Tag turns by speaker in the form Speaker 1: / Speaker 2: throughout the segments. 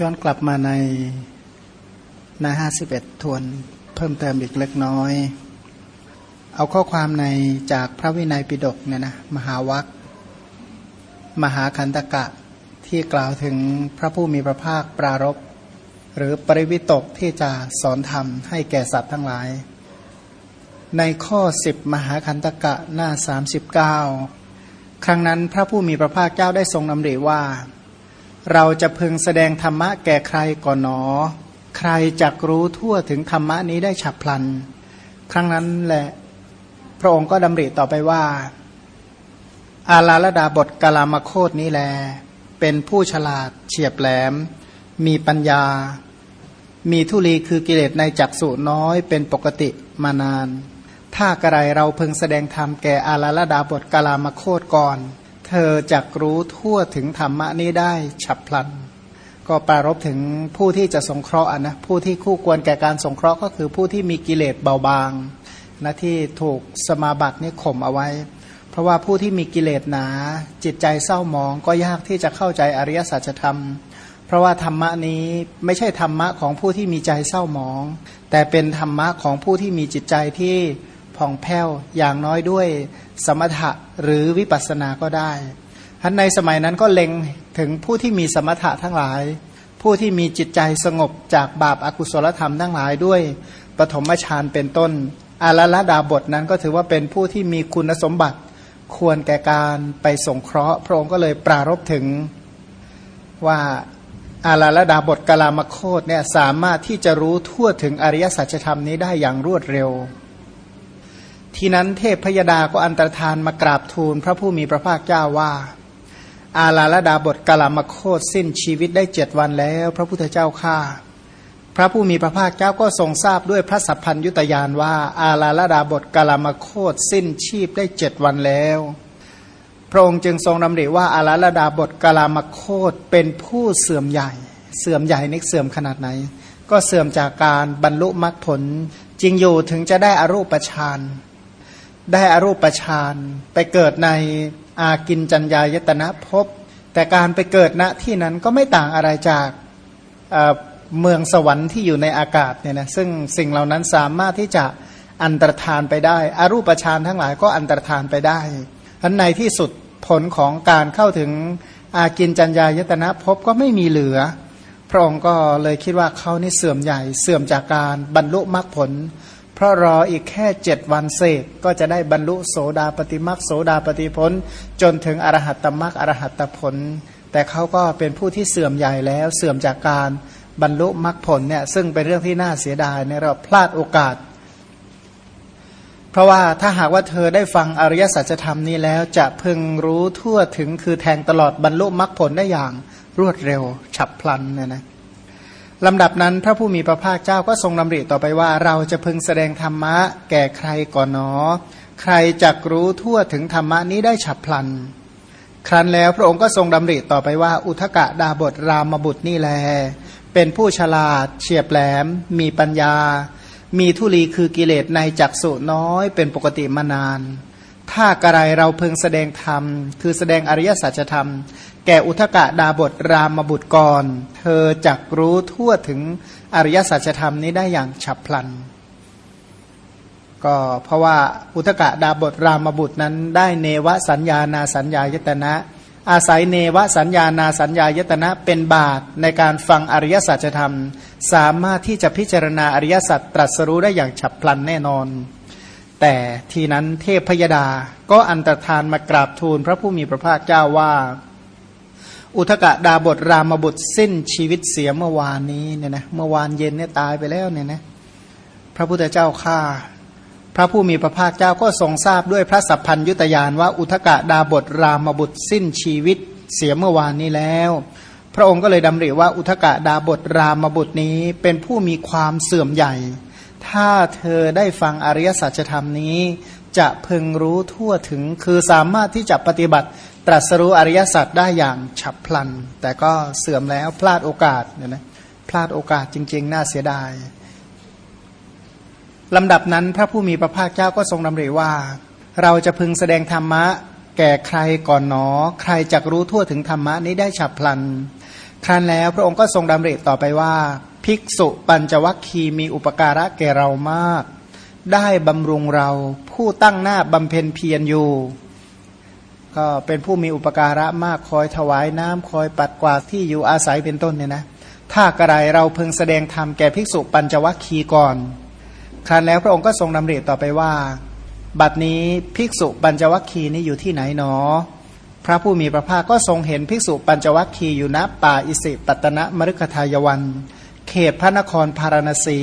Speaker 1: ย้อนกลับมาในหน้าห้าสิบเอ็ดทวน เพิ่มเติมอีกเล็กน้อย เอาข้อความในจากพระวินัยปิฎกเนี่ยนะมหาวัคมหาคันตกะที่กล่าวถึงพระผู้มีพระภาคปรารบหรือปริวิตกที่จะสอนธรรมให้แก่สัตว์ทั้งหลาย ในข้อสิบมหาคันตกะหน้าสามสิบเก้าครั้งนั้นพระผู้มีพระภาคเจ้าได้ทรงนำเรว่า เราจะพึงแสดงธรรมะแก่ใครก่อนหนอ ใครจักรู้ทั่วถึงธรรมะนี้ได้ฉับพลัน ครั้งนั้นแหละ พระองค์ก็ดำริต่อไปว่า อาลาลดาบทกาลามโคดนี้แล เป็นผู้ฉลาดเฉียบแหลม มีปัญญา มีทุลีคือกิเลสในจักสุน้อยเป็นปกติมานาน ถ้ากระไรเราพึงแสดงธรรมแก่อาลาลดาบทกาลามโคดก่อน เธอจักรู้ทั่วถึงธรรมะนี้ได้ฉับพลัน ก็ปรารบถึงผู้ที่จะสงเคราะห์นะผู้ที่คู่ควรแก่การสงเคราะห์ก็คือผู้ที่มีกิเลสเบาบางนะที่ถูกสมาบัตินี่ข่มเอาไว้ เพราะว่าผู้ที่มีกิเลสหนา จิตใจเศร้าหมองก็ยากที่จะเข้าใจอริยสัจธรรม เพราะว่าธรรมะนี้ไม่ใช่ธรรมะของผู้ที่มีใจเศร้าหมอง แต่เป็นธรรมะของผู้ที่มีจิตใจที่ผ่องแผ้วอย่างน้อยด้วยสมถะหรือวิปัสสนาก็ได้ท่านในสมัยนั้นก็เล็งถึงผู้ที่มีสมถะทั้งหลาย ผู้ที่มีจิตใจสงบจากบาปอากุศลธรรมทั้งหลายด้วยปฐมฌานเป็นต้น อาลละดาบทนั้นก็ถือว่าเป็นผู้ที่มีคุณสมบัติควรแก่การไปสงเคราะห์ พระองค์ก็เลยปรารบถึงว่าอาลาลดาบทกลามโคตเนี่ยสามารถที่จะรู้ทั่วถึงอริยสัจธรรมนี้ได้อย่างรวดเร็ว ทีนั้นเทพพยดาก็อันตรธานมากราบทูลพระผู้มีพระภาคเจ้าว่า อาลาลดาบทกลามโคตสิ้นชีวิตได้เจ็ดวันแล้ว พระพุทธเจ้าข้าพระผู้มีพระภาคเจ้าก็ทรงทราบด้วยพระสัพพัญยุตยานว่า อาลาลดาบทกลามโคตสิ้นชีพได้เจ็ดวันแล้ว พระองค์จึงทรงดำริว่าอาลาลดาบทกลามโคตเป็นผู้เสื่อมใหญ่ เสื่อมใหญ่นิกเสื่อมขนาดไหน ก็เสื่อมจากการบรรลุมรรคผลจริงอยู่ถึงจะได้อรูปฌาน ได้อรูปฌานไปเกิดในอากินจัญญายตนะภพแต่การไปเกิดณที่นั้นก็ไม่ต่างอะไรจากเมืองสวรรค์ที่อยู่ในอากาศเนี่ยนะซึ่งสิ่งเหล่านั้นสามารถที่จะอันตรธานไปได้อารูปฌานทั้งหลายก็อันตรธานไปได้ทันในที่สุดผลของการเข้าถึงอากินจัญญายตนะภพก็ไม่มีเหลือ พระองค์ก็เลยคิดว่าเขานี่เสื่อมใหญ่เสื่อมจากการบรรลุมรรคผล ราะรออีกแค่เจ็ดวันเศษก็จะได้บรรลุโสดาปฏิมรรคโสดาปฏิผลจนถึงอรหัตตมรรคอรหัตตผล แต่เขาก็เป็นผู้ที่เสื่อมใหญ่แล้วเสื่อมจากการบรรลุมรรคผลเนี่ยซึ่งเป็นเรื่องที่น่าเสียดายเนี่ยเราพลาดโอกาส เพราะว่าถ้าหากว่าเธอได้ฟังอริยสัจธรรมนี้แล้วจะพึงรู้ทั่วถึงคือแทงตลอดบรรลุมรรคผลได้อย่างรวดเร็วฉับพลันเนี่ยนะ ลำดับนั้นพระผู้มีพระภาคเจ้าก็ทรงดำริต่อไปว่า เราจะพึงแสดงธรรมะแก่ใครก่อนหนอ ใครจักรู้ทั่วถึงธรรมะนี้ได้ฉับพลัน ครั้นแล้วพระองค์ก็ทรงดำริต่อไปว่า อุทกะดาบทรามบุตรนี่แล เป็นผู้ฉลาด เฉียบแหลม มีปัญญา มีทุลีคือกิเลสในจักสุน้อยเป็นปกติมานาน ถ้ากระไรเราเพึงแสดงธรรม คือแสดงอริยสัจธรรม แก่อุทกะดาบทรามบุตรกร เธอจักรู้ทั่วถึงอริยสัจธรรมนี้ได้อย่างฉับพลัน ก็เพราะว่าอุทกะดาบทรามบุตรนั้น ได้เนวสัญญานาสัญญายตนะ อาศัยเนวสัญญานาสัญญายตนะเป็นบาทในการฟังอริยสัจธรรม สามารถที่จะพิจารณาอริยสัจตรัสรู้ได้อย่างฉับพลันแน่นอน แต่ทีนั้นเทพพยดาก็อันตรธานมากราบทูลพระผู้มีพระภาคเจ้าว่า อุทกะดาบทรามบุตรสิ้นชีวิตเสียเมื่อวานนี้เนี่ยนะเมื่อวานเย็นเนี่ยตายไปแล้วเนี่ยนะพระพุทธเจ้าข้าพระผู้มีพระภาคเจ้าก็ทรงทราบด้วยพระสัพพัญยุตยานว่าอุทกะดาบทรามบุตรสิ้นชีวิตเสียเมื่อวานนี้แล้ว พระองค์ก็เลยดำริว่าอุทกะดาบทรามบุตรนี้เป็นผู้มีความเสื่อมใหญ่ ถ้าเธอได้ฟังอริยสัจธรรมนี้ จะพึงรู้ทั่วถึง คือสามารถที่จะปฏิบัติตรัสรู้อริยสัจได้อย่างฉับพลัน แต่ก็เสื่อมแล้วพลาดโอกาสเนี่ยนะพลาดโอกาสจริง ๆ น่าเสียดายลำดับนั้นพระผู้มีพระภาคเจ้าก็ทรงดำริว่า เราจะพึงแสดงธรรมะ แก่ใครก่อนหนอ ใครจะรู้ทั่วถึงธรรมะนี้ได้ฉับพลัน ครั้นแล้วพระองค์ก็ทรงดำริต่อไปว่า ภิกษุปัญจวัคคีมีอุปการะแก่เรามาก ได้บำรุงเราผู้ตั้งหน้าบำเพ็ญเพียรอยู่ ก็เป็นผู้มีอุปการะมากคอยถวายน้ำคอยปัดกวาดที่อยู่อาศัยเป็นต้นเนี่ยนะ ถ้ากระไรเราเพึงแสดงธรรมแก่ภิกษุปัญจวัคคีก่อน ครั้นแล้วพระองค์ก็ทรงดำริต่อไปว่า บัดนี้ภิกษุปัญจวัคคีนี้อยู่ที่ไหนหนอพระผู้มีพระภาคก็ทรงเห็นภิกษุปัญจวัคคีย์อยู่ณป่าอิสิปตนะมฤคทายวัน เขตพระนครพารณสี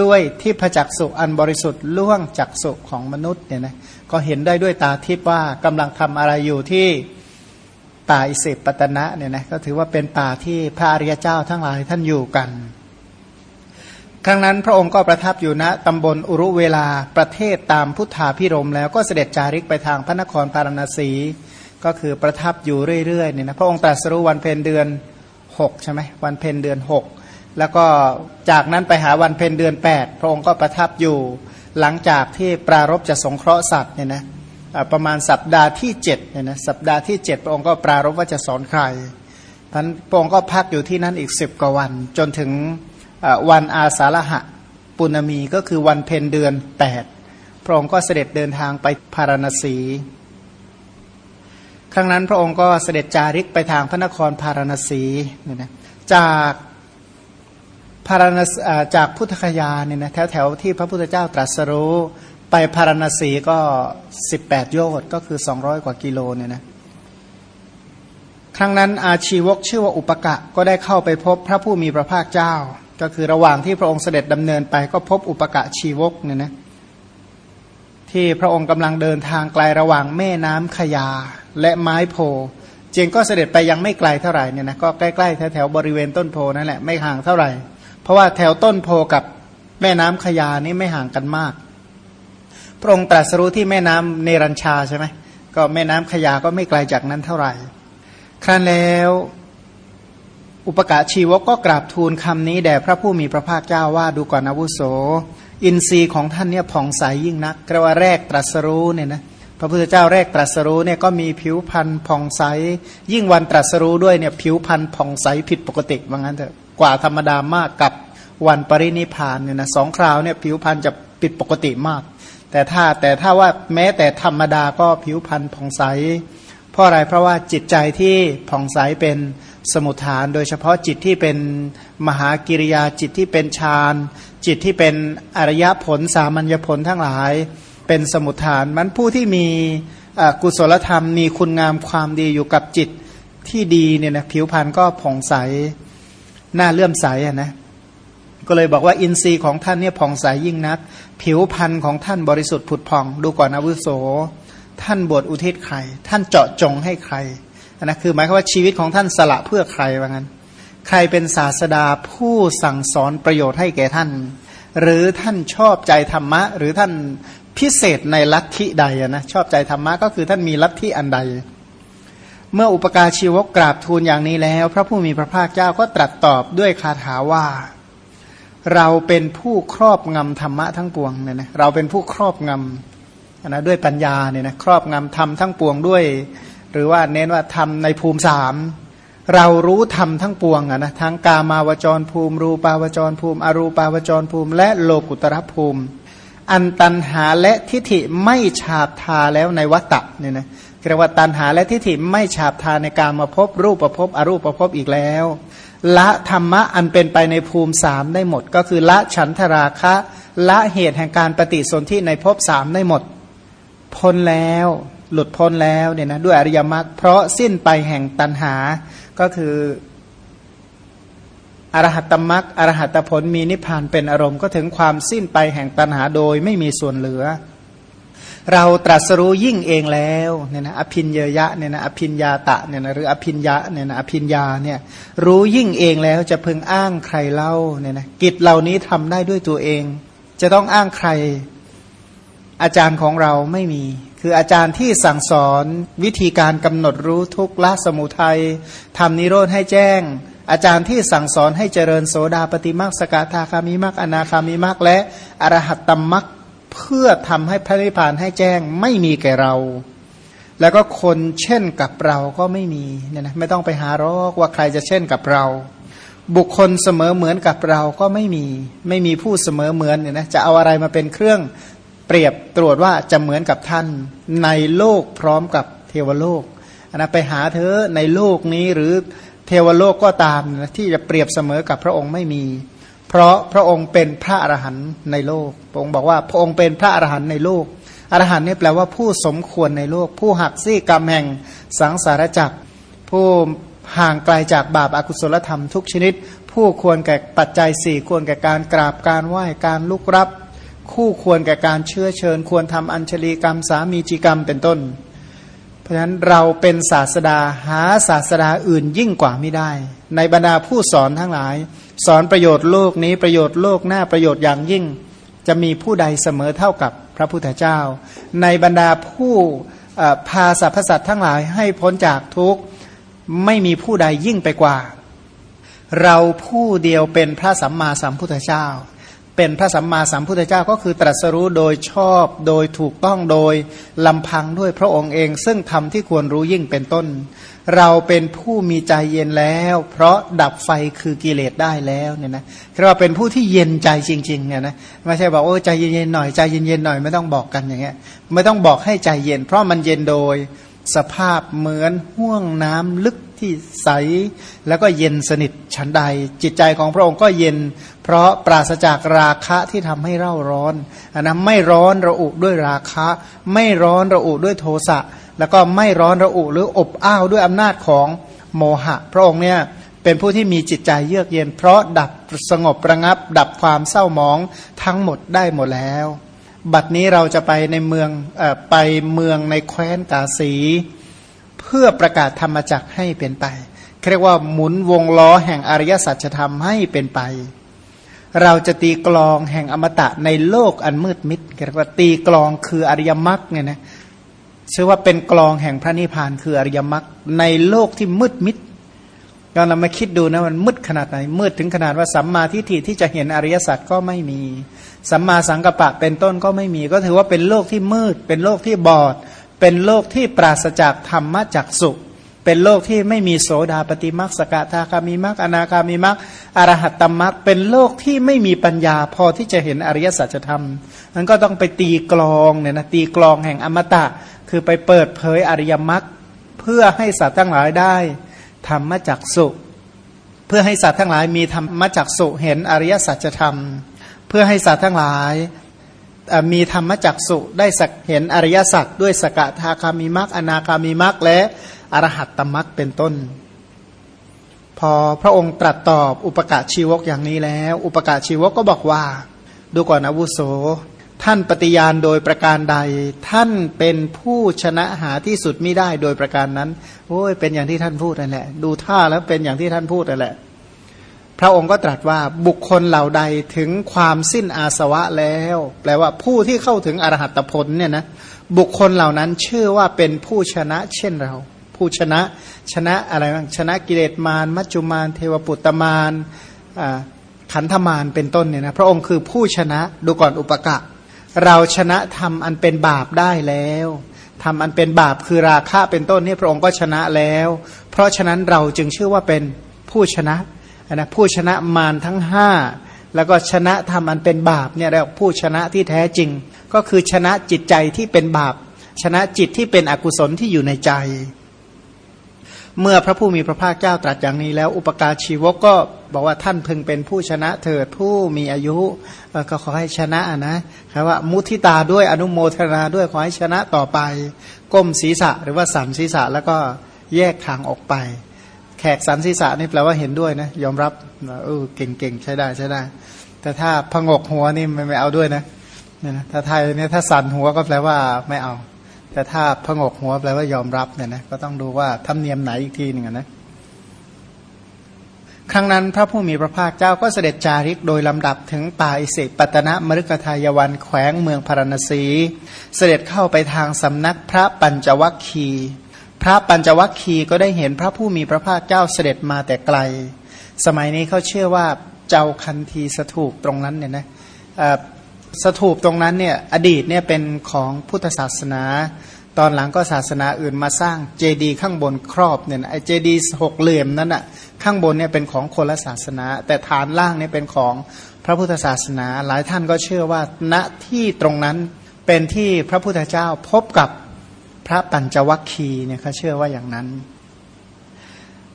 Speaker 1: ด้วยที่พระจักสุอันบริสุทธิ์ล่วงจักสุของมนุษย์เนี่ยนะก็เห็นได้ด้วยตาทิพย์ว่ากำลังทำอะไรอยู่ที่ป่าอิสิปตนะเนี่ยนะก็ถือว่าเป็นป่าที่พระอริยเจ้าทั้งหลายท่านอยู่กัน ครั้งนั้นพระองค์ก็ประทับอยู่ณตำบลอุรุเวลาประเทศตามพุทธาพิรมแล้วก็เสด็จจาริกไปทางพระนครพารณสี ก็คือประทับอยู่เรื่อยๆเนี่ยนะพระองค์ตรัสรู้วันเพ็ญเดือน6ใช่ไหมวันเพ็ญเดือน6 แล้วก็จากนั้นไปหาวันเพ็ญเดือน 8 พระองค์ก็ประทับอยู่ หลังจากที่ปรารบจะสงเคราะห์สัตว์เนี่ยนะประมาณสัปดาห์ที่7เนี่ยนะสัปดาห์ที่ 7 พระองค์ก็ปรารบว่าจะสอนใครท่านพระองค์ก็พักอยู่ที่นั่นอีก 10 กว่าวัน จนถึงวันอาสาฬหะปุณมีก็คือวันเพ็ญเดือน 8 พระองค์ก็เสด็จเดินทางไปพาราณสี ครั้งนั้นพระองค์ก็เสด็จจาริกไปทางพระนครพาราณสีเนี่ยนะจาก พาราณจากพุทธคยาเนี่ยนะแถวแถวที่พระพุทธเจ้าตรัสรู้ไปพาราณสีก็ 18 โยชน์ก็คือ 200 กว่ากิโลเนี่ยนะครั้งนั้นอาชีวกชื่อว่าอุปกะก็ได้เข้าไปพบพระผู้มีพระภาคเจ้า ก็คือระหว่างที่พระองค์เสด็จดำเนินไปก็พบอุปกะชีวกเนี่ยนะที่พระองค์กำลังเดินทางไกลระหว่างแม่น้ำขยาและไม้โพเจงก็เสด็จไปยังไม่ไกลเท่าไหร่เนี่ยนะก็ใกล้ๆแถวๆบริเวณต้นโพนั่นแหละไม่ห่างเท่าไหร่ เพราะว่าแถวต้นโพกับแม่น้ำขยานี่ไม่ห่างกันมาก พระองค์ตรัสรู้ที่แม่น้ำเนรัญชาใช่ไหมก็แม่น้ำขยาก็ไม่ไกลจากนั้นเท่าไหร่ ครั้นแล้วอุปกาชีวกก็กราบทูลคำนี้แด่พระผู้มีพระภาคเจ้าว่าดูก่อนอาวุโส อินทรีย์ของท่านเนี่ยผ่องใสยยิ่งนักกระว่าแรกตรัสรู้เนี่ยนะพระพุทธเจ้าแรกตรัสรู้เนี่ยก็มีผิวพรรณผ่องใส ยิ่งวันตรัสรู้ด้วยเนี่ยผิวพรรณผ่องใสผิดปกติว่างั้นเถอะ กว่าธรรมดามากกับวันปรินิพานเนี่ยนะสองคราวเนี่ยผิวพรรณจะผิดปกติมาก แต่ถ้าแต่ถ้าว่าแม้แต่ธรรมดาก็ผิวพรรณผ่องใสเพราะอะไรเพราะว่าจิตใจที่ผ่องใสเป็นสมุทฐาน โดยเฉพาะจิตที่เป็นมหากิริยาจิตที่เป็นฌานจิตที่เป็นอริยผลสามัญญผลทั้งหลาย เป็นสมุทฐานมันผู้ที่มีกุศลธรรมมีคุณงามความดีอยู่กับจิตที่ดีเนี่ยนะผิวพรรณก็ผ่องใส น้าเลื่อมใสอะนะก็เลยบอกว่าอินทรีย์ของท่านเนี่ยผ่องใสยยิ่งนัก ผิวพรรณของท่านบริสุทธิ์ผุดผ่อง ดูก่อนอาวุโส ท่านบวชอุทิศใคร ท่านเจาะจงให้ใครนะคือหมายความว่าชีวิตของท่านสละเพื่อใครว่างั้น ใครเป็นศาสดาผู้สั่งสอนประโยชน์ให้แก่ท่าน หรือท่านชอบใจธรรมะ หรือท่านพิเศษในลัทธิใดนะชอบใจธรรมะก็คือท่านมีลัทธิอันใด เมื่ออุปการชีวกกราบทูลอย่างนี้แล้ว พระผู้มีพระภาคเจ้าก็ตรัสตอบด้วยคาถาว่า เราเป็นผู้ครอบงำธรรมะทั้งปวงเนี่ยนะเราเป็นผู้ครอบงำนะด้วยปัญญาเนี่ยนะครอบงำธรรมทั้งปวงด้วย หรือว่าเน้นว่าธรรมในภูมิสามเรารู้ธรรมทั้งปวงอะนะทั้งกามาวจรภูมิ รูปาวจรภูมิ อรูปาวจรภูมิ และโลกุตรภูมิ อันตันหาและทิฏฐิไม่ฉาบทาแล้วในวัตตะเนี่ยนะ เรียกว่าตันหาและทิฏฐิไม่ฉาบทานในการมาพบรูปประพบอรูปประพบอีกแล้ว ละธรรมะอันเป็นไปในภูมิสามได้หมด ก็คือละฉันทราคะ ละเหตุแห่งการปฏิสนธิในภพสามได้หมด พ้นแล้วหลุดพ้นแล้วเนี่ยนะด้วยอริยมรรคเพราะสิ้นไปแห่งตันหาก็คืออรหัตตมรักอรหัตผลมีนิพพานเป็นอารมณ์ก็ถึงความสิ้นไปแห่งตัณหาโดยไม่มีส่วนเหลือ เราตรัสรู้ยิ่งเองแล้วเนี่ยนะอภินเยยะเนี่ยนะอภินยาตะเนี่ยนะหรืออภินยะเนี่ยนะอภินยาเนี่ยรู้ยิ่งเองแล้วจะพึงอ้างใครเล่าเนี่ยนะกิจเหล่านี้ทำได้ด้วยตัวเอง จะต้องอ้างใคร อาจารย์ของเราไม่มี คืออาจารย์ที่สั่งสอนวิธีการกำหนดรู้ทุกละสมุทัยทำนิโรธให้แจ้งอาจารย์ที่สั่งสอนให้เจริญโสดาปฏิมักสกทาคามิมักอนาคามิมักและอรหัตตมัก เพื่อทำให้พระนิพพานให้แจ้งไม่มีแก่เรา แล้วก็คนเช่นกับเราก็ไม่มีเนี่ยนะไม่ต้องไปหารอกว่าใครจะเช่นกับเรา บุคคลเสมอเหมือนกับเราก็ไม่มี ไม่มีผู้เสมอเหมือนเนี่ยนะจะเอาอะไรมาเป็นเครื่องเปรียบตรวจว่าจะเหมือนกับท่านในโลกพร้อมกับเทวโลกนะไปหาเธอในโลกนี้หรือเทวโลกก็ตามนะที่จะเปรียบเสมอกับพระองค์ไม่มี เพราะพระองค์เป็นพระอรหันต์ในโลก พระองค์บอกว่าพระองค์เป็นพระอรหันต์ในโลก อรหันต์นี่แปลว่าผู้สมควรในโลก ผู้หักซี่กรรมแห่งสังสารจักร ผู้ห่างไกลาจากบาปอากุศลธรรมทุกชนิด ผู้ควรแก่ปัจจัยสี่ควรแก่การกราบการไหว้การลุกรับ คู่ควรแก่การเชื้อเชิญ ควรทำอัญชลีกรรมสามีจีกรรมเป็นต้น เพราะฉะนั้นเราเป็นศาสดาหาศาสดาอื่นยิ่งกว่าไม่ได้ ในบรรดาผู้สอนทั้งหลาย สอนประโยชน์โลกนี้ประโยชน์โลกหน้าประโยชน์อย่างยิ่ง จะมีผู้ใดเสมอเท่ากับพระพุทธเจ้า ในบรรดาผู้พาสรรพสัตว์ทั้งหลายให้พ้นจากทุกข์ไม่มีผู้ใดยิ่งไปกว่า เราผู้เดียวเป็นพระสัมมาสัมพุทธเจ้า เป็นพระสัมมาสัมพุทธเจ้าก็คือตรัสรู้โดยชอบโดยถูกต้องโดยลำพังด้วยพระองค์เอง ซึ่งทำที่ควรรู้ยิ่งเป็นต้น เราเป็นผู้มีใจเย็นแล้ว เพราะดับไฟคือกิเลสได้แล้วเนี่ยนะเราเป็นผู้ที่เย็นใจจริงๆเนี่ยนะไม่ใช่บอกโอ้ใจเย็นๆหน่อยใจเย็นๆหน่อยไม่ต้องบอกกันอย่างเงี้ยไม่ต้องบอกให้ใจเย็น เพราะมันเย็นโดย สภาพเหมือนห่วงน้ำลึกที่ใส แล้วก็เย็นสนิทฉันใด จิตใจของพระองค์ก็เย็น เพราะปราศจากราคะที่ทำให้เร่าร้อนอันนั้นไม่ร้อนระอุด้วยราคะ ไม่ร้อนระอุด้วยโทสะแล้วก็ไม่ร้อนระอุหรืออบอ้าวด้วยอำนาจของโมหะ พระองค์เนี่ยเป็นผู้ที่มีจิตใจเยือกเย็น เพราะดับสงบระงับ ดับความเศร้าหมองทั้งหมดได้หมดแล้ว บัดนี้เราจะไปในเมืองอไปเมืองในแคว้นกาสี เพื่อประกาศธรรมจักให้เป็นไปเรียกว่าหมุนวงล้อแห่งอริยสัจธรรมให้เป็นไป เราจะตีกลองแห่งอมตะในโลกอันมืดมิดเรียกว่าตีกลองคืออริยมรรคเนี่ยนะชื่อว่าเป็นกลองแห่งพระนิพพานคืออริยมรรคในโลกที่มืดมิดเรามาคิดดูนะมันมืดขนาดไหนมืดถึงขนาดว่าสัมมาทิฏฐิที่จะเห็นอริยสัจก็ไม่มี สัมมาสังกัปปะเป็นต้นก็ไม่มี ก็ถือว่าเป็นโลกที่มืด เป็นโลกที่บอด เป็นโลกที่ปราศจากธรรมะจักสุเป็นโลกที่ไม่มีโสดาปฏิมักสกทาคามีมักอนาคามีมักอรหัตตมักเป็นโลกที่ไม่มีปัญญาพอที่จะเห็นอริยสัจธรรมนั้นก็ต้องไปตีกลองเนี่ยนะตีกลองแห่งอมตะ คือไปเปิดเผยอริยมรรคเพื่อให้สัตว์ทั้งหลายได้ ธรรมจักสุ เพื่อให้สัตว์ทั้งหลายมีธรรมจักสุเห็นอริยสัจธรรม พื่อให้สัตว์ทั้งหลายมีธรรมจักสุได้สักเห็นอริยสัจด้วยสกทาคามิมักอนาคามิมักและอรหัตตมักเป็นต้น พอพระองค์ตรัสตอบอุปกาชีวกอย่างนี้แล้ว อุปกาชีวกก็บอกว่า ดูก่อนอาวุโส ท่านปฏิญาณโดยประการใด ท่านเป็นผู้ชนะหาที่สุดไม่ได้โดยประการนั้นโอ้ยเป็นอย่างที่ท่านพูดนั่นแหละ ดูท่าแล้วเป็นอย่างที่ท่านพูดนั่นแหละ พระองค์ก็ตรัสว่าบุคคลเหล่าใดถึงความสิ้นอาสวะแล้ว แปลว่าผู้ที่เข้าถึงอรหัตผลเนี่ยนะบุคคลเหล่านั้นชื่อว่าเป็นผู้ชนะเช่นเรา ผู้ชนะชนะอะไรบ้างชนะกิเลสมารมัจจุมารเทวปุตตมารขันธมารเป็นต้นเนี่ยนะพระองค์คือผู้ชนะดูก่อนอุปกะ เราชนะทำอันเป็นบาปได้แล้วทำอันเป็นบาปคือราคะเป็นต้นนี่พระองค์ก็ชนะแล้ว เพราะฉะนั้นเราจึงชื่อว่าเป็นผู้ชนะ นะผู้ชนะมารทั้งห้าแล้วก็ชนะทำอันเป็นบาปเนี่ยเรียกผู้ชนะที่แท้จริง ก็คือชนะจิตใจที่เป็นบาป ชนะจิตที่เป็นอกุศลที่อยู่ในใจ เมื่อพระผู้มีพระภาคเจ้าตรัสอย่างนี้แล้ว อุปการชีวกก็บอกว่าท่านพึงเป็นผู้ชนะเถิดผู้มีอายุก็ขอให้ชนะนะครับว่ามุทิตาด้วยอนุโมทนาด้วยขอให้ชนะต่อไป ก้มศีรษะหรือว่าสันศีรษะแล้วก็แยกทางออกไป แขกสันศีษะนี่แปลว่าเห็นด้วยนะ ยอมรับเออเก่งๆ ใช้ได้ใช้ได้ แต่ถ้าพงกหัวนี่ไม่ไม่เอาด้วยนะเนี่ยนะถ้าไทยเนี่ยถ้าสันหัวก็แปลว่าไม่เอา แต่ถ้าพงกหัวแปลว่ายอมรับเนี่ยนะก็ต้องดูว่าทำเนียมไหนอีกทีหนึ่งนะครั้งนั้นพระผู้มีพระภาคเจ้าก็เสด็จจาริกโดยลำดับถึงป่าอิสิปตนะมฤคทายวันแขวงเมืองพารณสี เสด็จเข้าไปทางสำนักพระปัญจวัคคี พระปัญจวัคคีย์ก็ได้เห็นพระผู้มีพระภาคเจ้าเสด็จมาแต่ไกล สมัยนี้เขาเชื่อว่าเจ้าคันทีสถูปตรงนั้นเนี่ยนะสถูปตรงนั้นเนี่ยอดีตเนี่ยเป็นของพุทธศาสนา ตอนหลังก็ศาสนาอื่นมาสร้างเจดีย์ข้างบนครอบเนี่ยไอเจดีย์หกเหลี่ยมนั้นอะข้างบนเนี่ยเป็นของคนละศาสนา แต่ฐานล่างเนี่ยเป็นของพระพุทธศาสนา หลายท่านก็เชื่อว่าณที่ตรงนั้นเป็นที่พระพุทธเจ้าพบกับ พระปัญจวัคคีย์เนี่ยเขาเชื่อว่าอย่างนั้น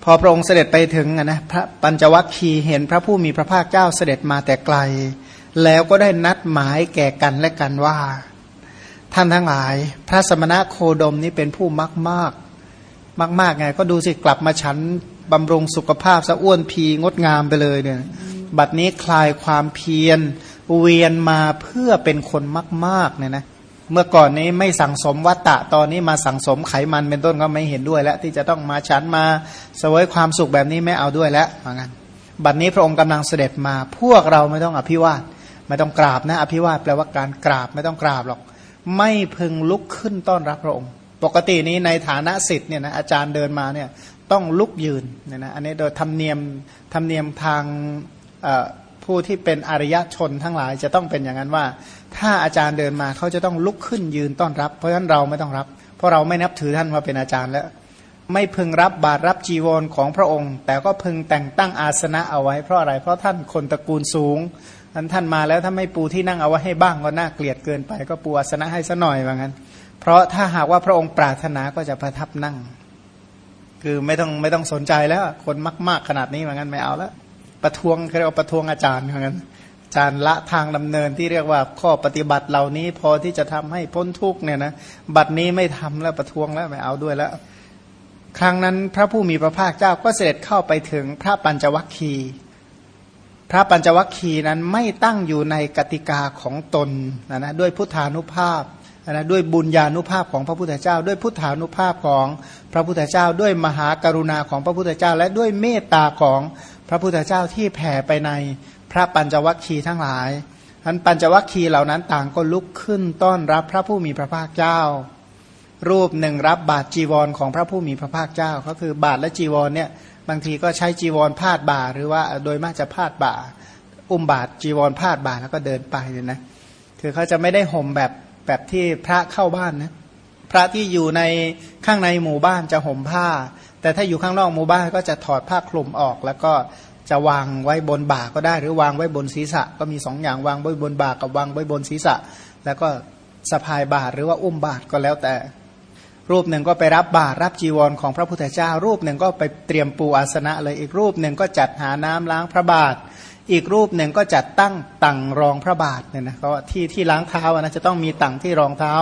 Speaker 1: พอพระองค์เสด็จไปถึงนะพระปัญจวัคคีย์เห็นพระผู้มีพระภาคเจ้าเสด็จมาแต่ไกล แล้วก็ได้นัดหมายแก่กันและกันว่า ท่านทั้งหลาย พระสมณะโคดมนี้เป็นผู้มากมากมากมากไงก็ดูสิกลับมาฉันบำรุงสุขภาพสะอ้วนพีงดงามไปเลยเนี่ยบัดนี้คลายความเพียรเวียนมาเพื่อเป็นคนมากๆเนี่ยนะ เมื่อก่อนนี้ไม่สั่งสมวัตตะตอนนี้มาสั่งสมไขมันเป็นต้นก็ไม่เห็นด้วยแล้ว ที่จะต้องมาฉันมาสวยความสุขแบบนี้ไม่เอาด้วยแล้วเหมือนกันบัดนี้พระองค์กำลังเสด็จมา พวกเราไม่ต้องอภิวาทไม่ต้องกราบนะ อภิวาทแปลว่าการกราบไม่ต้องกราบหรอก ไม่พึงลุกขึ้นต้อนรับพระองค์ ปกตินี้ในฐานะสิทธิ์เนี่ยนะอาจารย์เดินมาเนี่ยต้องลุกยืนเนี่ยนะอันนี้โดยธรรมเนียมธรรมเนียมทาง ผู้ที่เป็นอริยชนทั้งหลายจะต้องเป็นอย่างนั้นว่า ถ้าอาจารย์เดินมาเขาจะต้องลุกขึ้นยืนต้อนรับ เพราะฉะนั้นเราไม่ต้องรับ เพราะเราไม่นับถือท่านว่าเป็นอาจารย์แล้ว ไม่พึงรับบาตรรับจีวรของพระองค์ แต่ก็พึงแต่งตั้งอาสนะเอาไว้เพราะอะไรเพราะท่านคนตระกูลสูงท่านท่านมาแล้วถ้าไม่ปูที่นั่งเอาไว้ให้บ้างก็น่าเกลียดเกินไป ก็ปูอาสนะให้ซะหน่อยว่างั้น เพราะถ้าหากว่าพระองค์ปรารถนาก็จะประทับนั่ง คือไม่ต้องไม่ต้องสนใจแล้ว คนมาก ๆขนาดนี้ว่างั้นไม่เอาแล้ว ประท้วงเรียกว่าประท้วงอาจารย์ว่างั้นอาจารย์ละทางดำเนินที่เรียกว่าข้อปฏิบัติเหล่านี้พอที่จะทำให้พ้นทุกเนี่ยนะบัดนี้ไม่ทำแล้วประท้วงแล้วไม่เอาด้วยแล้ว ครั้งนั้นพระผู้มีพระภาคเจ้าก็เสด็จเข้าไปถึงพระปัญจวัคคีย์พระปัญจวัคคีย์นั้นไม่ตั้งอยู่ในกติกาของตนนะนะด้วยพุทธานุภาพนะด้วยบุญญาณุภาพของพระพุทธเจ้า ด้วยพุทธานุภาพของพระพุทธเจ้า ด้วยมหากรุณาของพระพุทธเจ้า และด้วยเมตตาของ พระพุทธเจ้าที่แผ่ไปในพระปัญจวัคคีย์ทั้งหลายอันปัญจวัคคีย์เหล่านั้นต่างก็ลุกขึ้นต้อนรับพระผู้มีพระภาคเจ้า รูปหนึ่งรับบาทจีวรของพระผู้มีพระภาคเจ้า ก็คือบาทและจีวรเนี่ยบางทีก็ใช้จีวรพาดบ่า หรือว่าโดยมากจะพาดบ่า อุ้มบาทจีวรพาดบ่าแล้วก็เดินไปเนี่ยนะคือเขาจะไม่ได้ห่มแบบแบบที่พระเข้าบ้านนะพระที่อยู่ในข้างในหมู่บ้านจะห่มผ้า แต่ถ้าอยู่ข้างนอกหมู่บ้านก็จะถอดผ้าคลุมออก แล้วก็จะวางไว้บนบ่าก็ได้ หรือวางไว้บนศีรษะ ก็มีสองอย่างวางไว้บนบ่ากับวางไว้บนศีรษะ แล้วก็สะพายบาทหรือว่าอุ้มบาทก็แล้วแต่ รูปหนึ่งก็ไปรับบาตรรับจีวรของพระพุทธเจ้า รูปหนึ่งก็ไปเตรียมปูอาสนะเลยอีกรูปหนึ่งก็จัดหาน้ำล้างพระบาท อีกรูปหนึ่งก็จัดตั้งตังรองพระบาทเนี่ยนะก็ที่ที่ล้างเท้านะจะต้องมีตังที่รองเท้า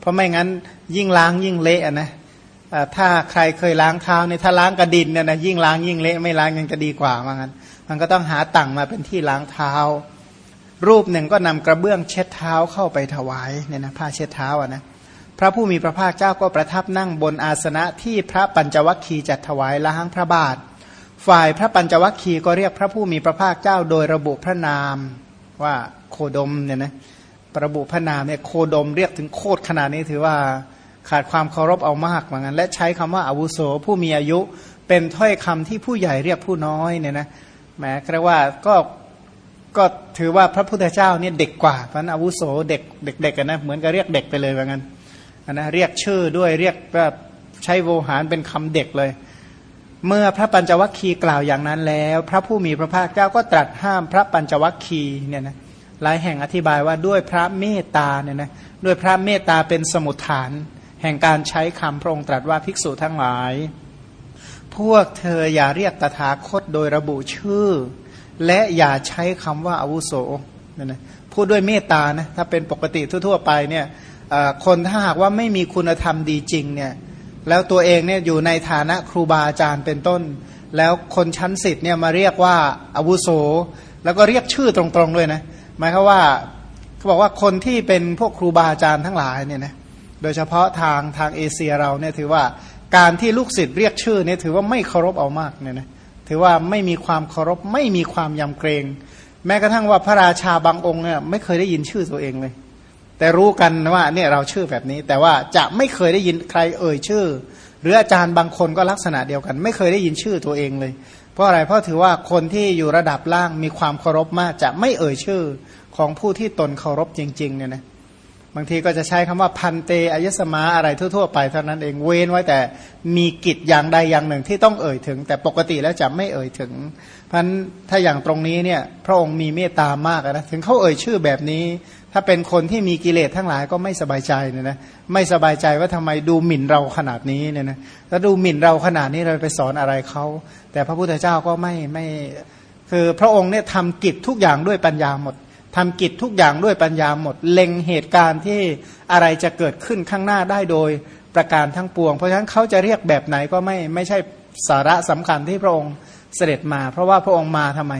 Speaker 1: เพราะไม่งั้นยิ่งล้างยิ่งเละนะ ถ้าใครเคยล้างเท้าเนี่ยถ้าล้างกระดินเนี่ยนะยิ่งล้างยิ่งเละไม่ล้างยังจะดีกว่าว่างั้นมันก็ต้องหาตังมาเป็นที่ล้างเท้า รูปหนึ่งก็นำกระเบื้องเช็ดเท้าเข้าไปถวายเนี่ยนะผ้าเช็ดเท้าอะนะพระผู้มีพระภาคเจ้าก็ประทับนั่งบนอาสนะที่พระปัญจวัคคีย์จัดถวายล้างพระบาท ฝ่ายพระปัญจวัคคีย์ก็เรียกพระผู้มีพระภาคเจ้าโดยระบุพระนามว่าโคดมเนี่ยนะระบุพระนามเนี่ยโคดมเรียกถึงโคตรขนาดนี้ถือว่า ขาดความเคารพเอามากเหมือนกันและใช้คำว่าอาวุโสผู้มีอายุเป็นถ้อยคำที่ผู้ใหญ่เรียกผู้น้อยเนี่ยนะแหมเรียกว่าก็ก็ถือว่าพระพุทธเจ้าเนี่ยเด็กกว่าเพราะนั้นอาวุโสเด็กเด็กๆนะเหมือนกับเรียกเด็กไปเลยเหมือนกันนะเรียกชื่อด้วยเรียกแบบใช้โวหารเป็นคำเด็กเลย เมื่อพระปัญจวัคคีย์กล่าวอย่างนั้นแล้ว พระผู้มีพระภาคเจ้าก็ตรัสห้ามพระปัญจวัคคีย์เนี่ยนะหลายแห่งอธิบายว่าด้วยพระเมตตาเนี่ยนะด้วยพระเมตตาเป็นสมุทฐาน แห่งการใช้คำพระองค์ตรัสว่าภิกษุทั้งหลาย พวกเธออย่าเรียกตถาคตโดยระบุชื่อ และอย่าใช้คำว่าอาวุโสนี่ยนะพูดด้วยเมตตานะถ้าเป็นปกติทั่วๆไปเนี่ยคนถ้าหากว่าไม่มีคุณธรรมดีจริงเนี่ยแล้วตัวเองเนี่ยอยู่ในฐานะครูบาอาจารย์เป็นต้น แล้วคนชั้นสิทธิ์เนี่ยมาเรียกว่าอาวุโส แล้วก็เรียกชื่อตรงๆด้วยนะหมายคือว่าเขาบอกว่าคนที่เป็นพวกครูบาอาจารย์ทั้งหลายเนี่ยนะ โดยเฉพาะทางทางเอเชียเราเนี่ยถือว่าการที่ลูกศิษย์เรียกชื่อเนี่ยถือว่าไม่เคารพเอามากเนี่ยนะถือว่าไม่มีความเคารพไม่มีความยำเกรง แม้กระทั่งว่าพระราชาบางองค์เนี่ยไม่เคยได้ยินชื่อตัวเองเลย แต่รู้กันว่าเนี่ยเราชื่อแบบนี้ แต่ว่าจะไม่เคยได้ยินใครเอ่ยชื่อ หรืออาจารย์บางคนก็ลักษณะเดียวกัน ไม่เคยได้ยินชื่อตัวเองเลย เพราะอะไรเพราะถือว่าคนที่อยู่ระดับล่างมีความเคารพมากจะไม่เอ่ยชื่อของผู้ที่ตนเคารพจริงๆเนี่ยนะ บางทีก็จะใช้คำว่าพันเตอายสมาอะไรทั่ว ๆ ไปเท่านั้นเองเว้นไว้แต่มีกิจอย่างใดอย่างหนึ่งที่ต้องเอ่ยถึง แต่ปกติแล้วจะไม่เอ่ยถึง เพราะถ้าอย่างตรงนี้เนี่ยพระองค์มีเมตตามากนะถึงเขาเอ่ยชื่อแบบนี้ ถ้าเป็นคนที่มีกิเลสทั้งหลายก็ไม่สบายใจเนี่ยนะไม่สบายใจว่าทำไมดูหมิ่นเราขนาดนี้เนี่ยนะแล้วดูหมิ่นเราขนาดนี้เราไปสอนอะไรเขาแต่พระพุทธเจ้าก็ไม่ไม่คือพระองค์เนี่ยทำกิจทุกอย่างด้วยปัญญาหมด ทำกิจทุกอย่างด้วยปัญญาหมด เล็งเหตุการณ์ที่อะไรจะเกิดขึ้นข้างหน้าได้โดยประการทั้งปวง เพราะฉะนั้นเขาจะเรียกแบบไหนก็ไม่ไม่ใช่สาระสำคัญที่พระองค์เสด็จมา เพราะว่าพระองค์มาทำไม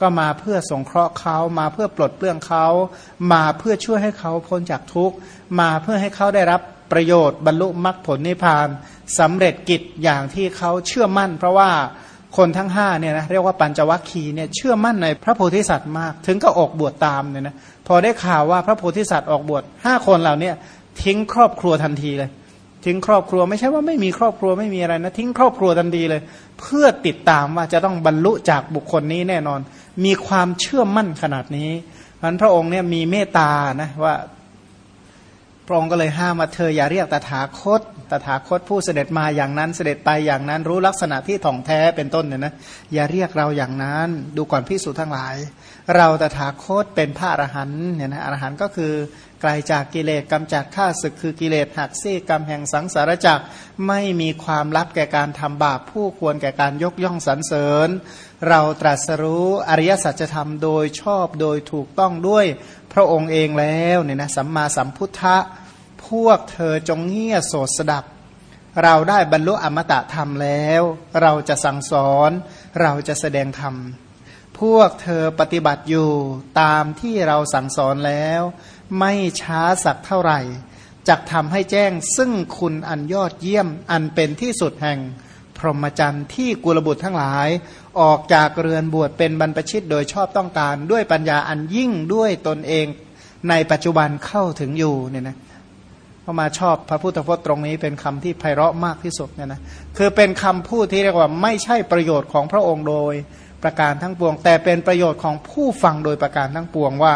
Speaker 1: ก็มาเพื่อสงเคราะห์เขามาเพื่อปลดเปลื้องเขามาเพื่อช่วยให้เขาพ้นจากทุกข์มาเพื่อให้เขาได้รับประโยชน์บรรลุมรรคผลนิพพานสำเร็จกิจอย่างที่เขาเชื่อมั่น เพราะว่า คนทั้งห้าเนี่ยนะเรียกว่าปัญจวัคคีย์เนี่ยเชื่อมั่นในพระโพธิสัตว์มาก ถึงก็ออกบวชตามเนี่ยนะพอได้ข่าวว่าพระโพธิสัตว์ออกบวชห้าคนเหล่านี้ทิ้งครอบครัวทันทีเลย ทิ้งครอบครัวไม่ใช่ว่าไม่มีครอบครัวไม่มีอะไรนะทิ้งครอบครัวทันทีเลย เพื่อติดตามว่าจะต้องบรรลุจากบุคคลนี้แน่นอน มีความเชื่อมั่นขนาดนี้พันพระองค์เนี่ยมีเมตตานะว่า พระองค์ก็เลยห้ามมาเธออย่าเรียกตถาคต ตถาคตผู้เสด็จมาอย่างนั้น เสด็จไปอย่างนั้น รู้ลักษณะที่ถ่องแท้เป็นต้นเนี่ยนะ อย่าเรียกเราอย่างนั้น ดูก่อนพิสูจทั้งหลาย เราตถาคตเป็นพระอรหันต์เนี่ยนะ อรหันต์ก็คือไกลาจากกิเลสกำจัดข้าศึกคือกิเลสหักซี่กรรมแห่งสังสารจักรไม่มีความลับแก่การทำบาปผู้ควรแก่การยกย่องสรรเสริญ เราตรัสรู้อริยสัจธรรมโดยชอบโดยถูกต้องด้วย พระองค์เองแล้วเนี่ยนะสัมมาสัมพุทธะพวกเธอจงเงียโสดสดับ เราได้บรรลุอมตะธรรมแล้ว เราจะสั่งสอนเราจะแสดงธรรม พวกเธอปฏิบัติอยู่ตามที่เราสั่งสอนแล้ว ไม่ช้าสักเท่าไหร่จะทำให้แจ้งซึ่งคุณอันยอดเยี่ยมอันเป็นที่สุดแห่ง รหมจรรย์ที่กุลบุตรทั้งหลาย ออกจากเรือนบวชเป็นบรรพชิตโดยชอบต้องการด้วยปัญญาอันยิ่งด้วยตนเองในปัจจุบันเข้าถึงอยู่เนี่ยนะพอมาชอบพระพุทธพจน์ตรงนี้เป็นคำที่ไพเราะมากที่สุดเนี่ยนะคือเป็นคำพูดที่เรียกว่าไม่ใช่ประโยชน์ของพระองค์โดยประการทั้งปวง แต่เป็นประโยชน์ของผู้ฟังโดยประการทั้งปวงว่า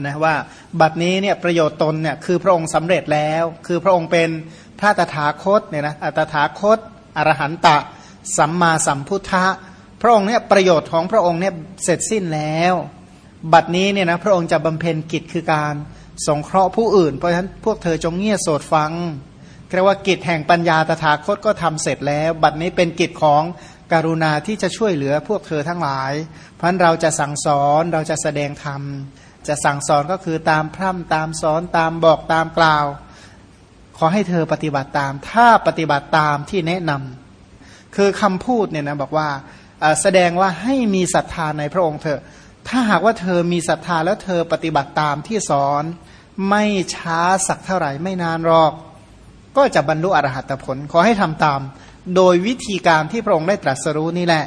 Speaker 1: นะว่าบัดนี้เนี่ยประโยชน์ตนเนี่ยคือพระองค์สำเร็จแล้ว คือพระองค์เป็นพระตถาคตเนี่ยนะอัตถาคต อรหันตะ สัมมาสัมพุทธะพระองค์เนี่ยประโยชน์ของพระองค์เนี่ยเสร็จสิ้นแล้ว บัดนี้เนี่ยนะพระองค์จะบำเพ็ญกิจคือการสงเคราะห์ผู้อื่น เพราะฉะนั้นพวกเธอจงเงียบโสดฟังเรียกว่ากิจแห่งปัญญาตถาคตก็ทำเสร็จแล้ว บัดนี้เป็นกิจของการุณาที่จะช่วยเหลือพวกเธอทั้งหลาย เพราะฉะนั้นเราจะสั่งสอนเราจะแสดงธรรม จะสั่งสอนก็คือตามพร่ำตามสอนตามบอกตามกล่าว ขอให้เธอปฏิบัติตาม ถ้าปฏิบัติตามที่แนะนำคือคำพูดเนี่ยนะบอกว่าแสดงว่าให้มีศรัทธาในพระองค์เถอะ ถ้าหากว่าเธอมีศรัทธาแล้วเธอปฏิบัติตามที่สอน ไม่ช้าสักเท่าไหร่ไม่นานหรอก ก็จะบรรลุอรหัตผล ขอให้ทำตาม โดยวิธีการที่พระองค์ได้ตรัสรู้นี่แหละ